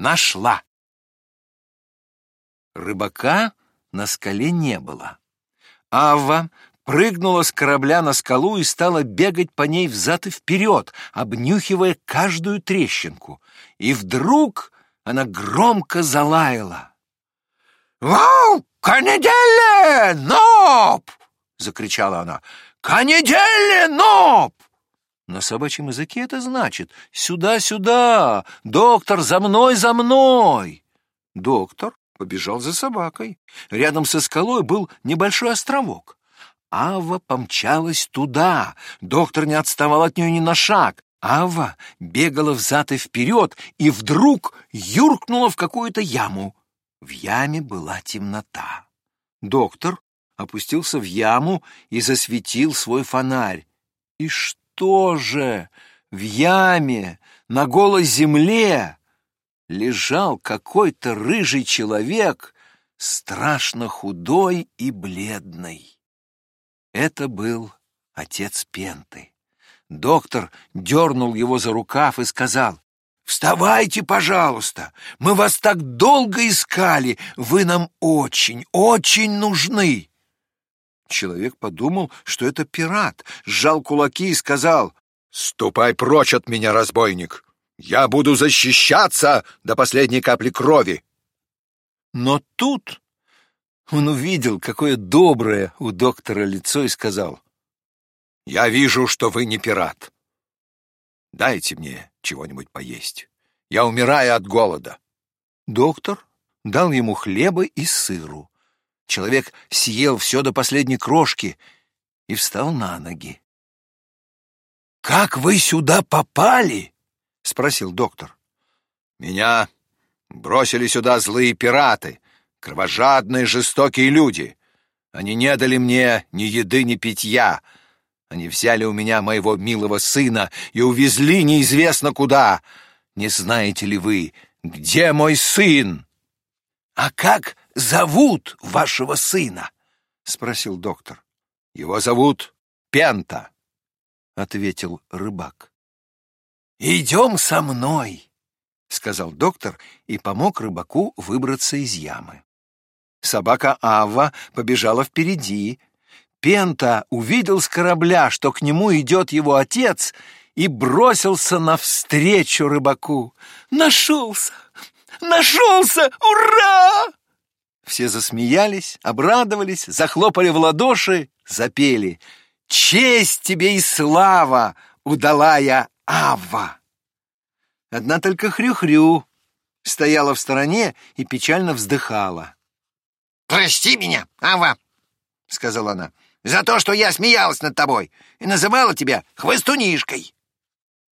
нашла. Рыбака на скале не было. Авва прыгнула с корабля на скалу и стала бегать по ней взад и вперед, обнюхивая каждую трещинку. И вдруг она громко залаяла. «Вау! Канеделе! Ноп!» — закричала она. «Канеделе! Ноп!» На собачьем языке это значит «Сюда, сюда! Доктор, за мной, за мной!» Доктор побежал за собакой. Рядом со скалой был небольшой островок. Ава помчалась туда. Доктор не отставал от нее ни на шаг. Ава бегала взад и вперед и вдруг юркнула в какую-то яму. В яме была темнота. Доктор опустился в яму и засветил свой фонарь. И что же? В яме, на голой земле, лежал какой-то рыжий человек, страшно худой и бледный. Это был отец Пенты. Доктор дернул его за рукав и сказал, «Вставайте, пожалуйста, мы вас так долго искали, вы нам очень, очень нужны». Человек подумал, что это пират, сжал кулаки и сказал, «Ступай прочь от меня, разбойник! Я буду защищаться до последней капли крови!» Но тут он увидел, какое доброе у доктора лицо и сказал, «Я вижу, что вы не пират. Дайте мне чего-нибудь поесть. Я умираю от голода». Доктор дал ему хлеба и сыру. Человек съел все до последней крошки и встал на ноги. «Как вы сюда попали?» — спросил доктор. «Меня бросили сюда злые пираты, кровожадные, жестокие люди. Они не дали мне ни еды, ни питья. Они взяли у меня моего милого сына и увезли неизвестно куда. Не знаете ли вы, где мой сын?» «А как зовут вашего сына?» — спросил доктор. «Его зовут Пента», — ответил рыбак. «Идем со мной», — сказал доктор и помог рыбаку выбраться из ямы. Собака Ава побежала впереди. Пента увидел с корабля, что к нему идет его отец, и бросился навстречу рыбаку. «Нашелся! Нашелся! Ура!» Все засмеялись, обрадовались, захлопали в ладоши, запели «Честь тебе и слава, удалая Ава!» Одна только Хрю-Хрю стояла в стороне и печально вздыхала. «Прости меня, Ава!» — сказала она. «За то, что я смеялась над тобой и называла тебя хвостунишкой!»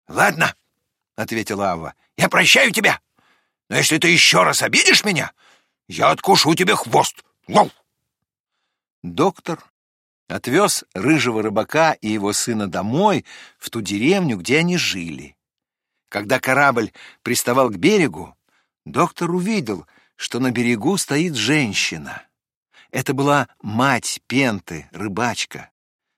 «Ладно», — ответила Ава, — «я прощаю тебя, но если ты еще раз обидишь меня, я откушу тебе хвост. Лоу!» Доктор отвез рыжего рыбака и его сына домой, в ту деревню, где они жили. Когда корабль приставал к берегу, доктор увидел — что на берегу стоит женщина. Это была мать Пенты, рыбачка.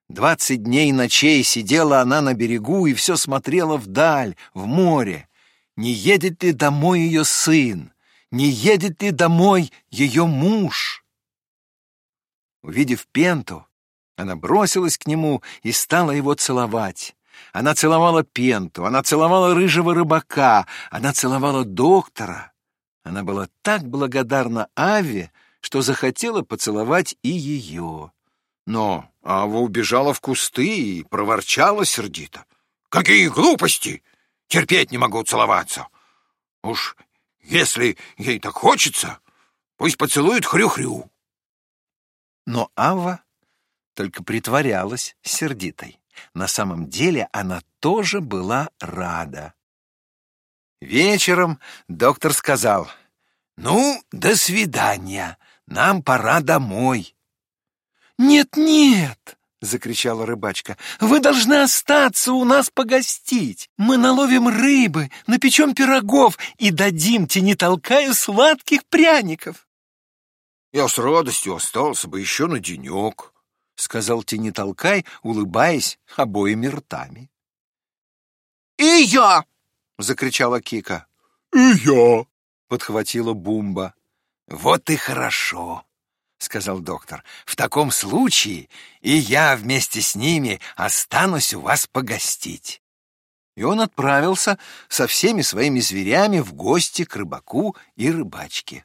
Двадцать дней и ночей сидела она на берегу и все смотрела вдаль, в море. Не едет ли домой ее сын? Не едет ли домой ее муж? Увидев Пенту, она бросилась к нему и стала его целовать. Она целовала Пенту, она целовала рыжего рыбака, она целовала доктора — она была так благодарна Аве, что захотела поцеловать и ее. Но Ава убежала в кусты и проворчала сердито. «Какие глупости! Терпеть не могу целоваться! Уж если ей так хочется, пусть поцелует хрю-хрю!» Но Ава только притворялась сердитой. На самом деле она тоже была рада. Вечером доктор сказал, «Ну, до свидания, нам пора домой». «Нет-нет!» — закричала рыбачка. «Вы должны остаться у нас погостить. Мы наловим рыбы, напечем пирогов и дадим не толкаю сладких пряников». «Я с радостью остался бы еще на денек», — сказал Тенитолкай, улыбаясь обоими ртами. «И я!» — закричала Кика. «И я!» подхватила Бумба. Вот и хорошо, сказал доктор. В таком случае и я вместе с ними останусь у вас погостить. И он отправился со всеми своими зверями в гости к рыбаку и рыбачке.